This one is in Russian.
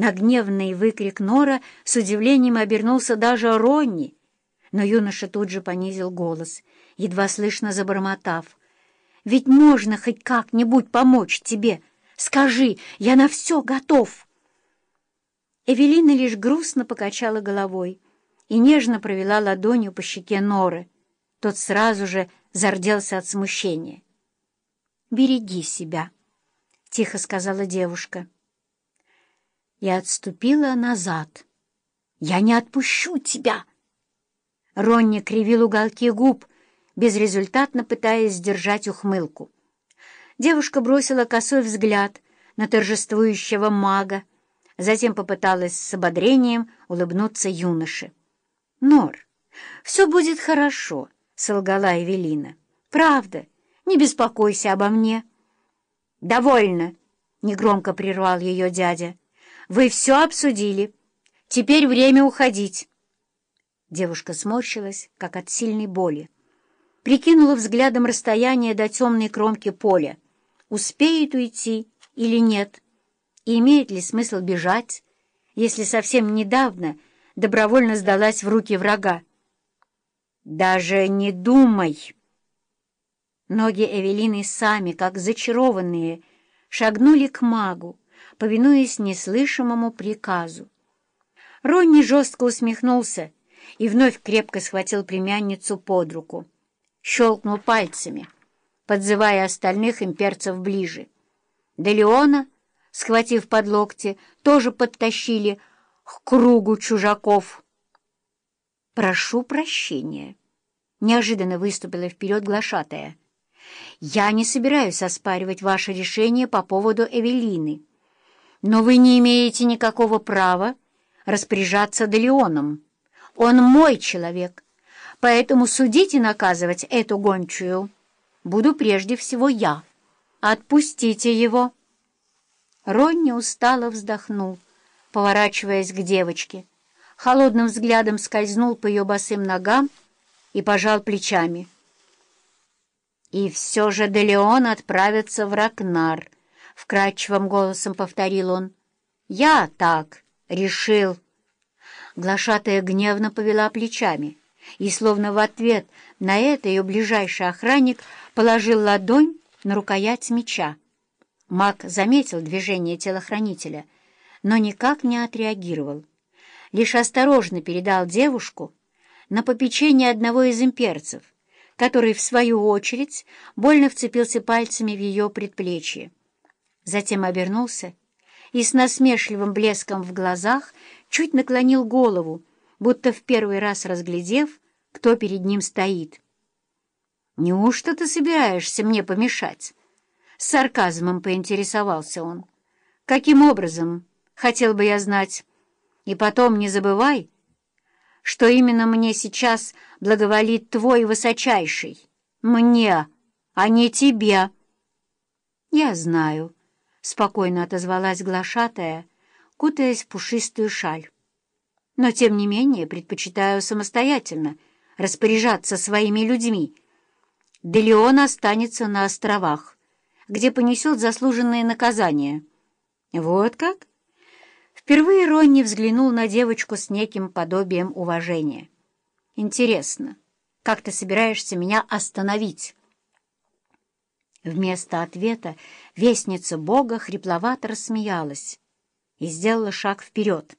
На гневный выкрик Нора с удивлением обернулся даже Ронни, но юноша тут же понизил голос, едва слышно забормотав. «Ведь можно хоть как-нибудь помочь тебе! Скажи, я на все готов!» Эвелина лишь грустно покачала головой и нежно провела ладонью по щеке Норы. Тот сразу же зарделся от смущения. «Береги себя», — тихо сказала девушка и отступила назад. «Я не отпущу тебя!» Ронни кривил уголки губ, безрезультатно пытаясь сдержать ухмылку. Девушка бросила косой взгляд на торжествующего мага, затем попыталась с ободрением улыбнуться юноше. «Нор, все будет хорошо», — солгала Эвелина. «Правда, не беспокойся обо мне». «Довольно», — негромко прервал ее дядя. Вы все обсудили. Теперь время уходить. Девушка сморщилась, как от сильной боли. Прикинула взглядом расстояние до темной кромки поля. Успеет уйти или нет? И имеет ли смысл бежать, если совсем недавно добровольно сдалась в руки врага? «Даже не думай!» Ноги Эвелины сами, как зачарованные, шагнули к магу, повинуясь неслышимому приказу. Ронни жестко усмехнулся и вновь крепко схватил племянницу под руку. Щелкнул пальцами, подзывая остальных имперцев ближе. Де Леона, схватив под локти, тоже подтащили к кругу чужаков. «Прошу прощения», — неожиданно выступила вперед глашатая. «Я не собираюсь оспаривать ваше решение по поводу Эвелины». Но вы не имеете никакого права распоряжаться Делеоном. Он мой человек, поэтому судить и наказывать эту гончую буду прежде всего я. Отпустите его. Ронни устало вздохнул, поворачиваясь к девочке. Холодным взглядом скользнул по ее босым ногам и пожал плечами. И все же Делеон отправится в Ракнар —— вкрадчивым голосом повторил он. «Я так решил». Глашатая гневно повела плечами, и, словно в ответ на это ее ближайший охранник положил ладонь на рукоять меча. Маг заметил движение телохранителя, но никак не отреагировал. Лишь осторожно передал девушку на попечение одного из имперцев, который, в свою очередь, больно вцепился пальцами в ее предплечье затем обернулся и с насмешливым блеском в глазах чуть наклонил голову, будто в первый раз разглядев, кто перед ним стоит. «Неужто ты собираешься мне помешать?» С сарказмом поинтересовался он. «Каким образом, хотел бы я знать. И потом не забывай, что именно мне сейчас благоволит твой высочайший. Мне, а не тебе». «Я знаю». — спокойно отозвалась глашатая, кутаясь в пушистую шаль. «Но, тем не менее, предпочитаю самостоятельно распоряжаться своими людьми. Делеон останется на островах, где понесет заслуженное наказание». «Вот как?» Впервые Ронни взглянул на девочку с неким подобием уважения. «Интересно, как ты собираешься меня остановить?» Вместо ответа вестница Бога хрипловато рассмеялась и сделала шаг вперед.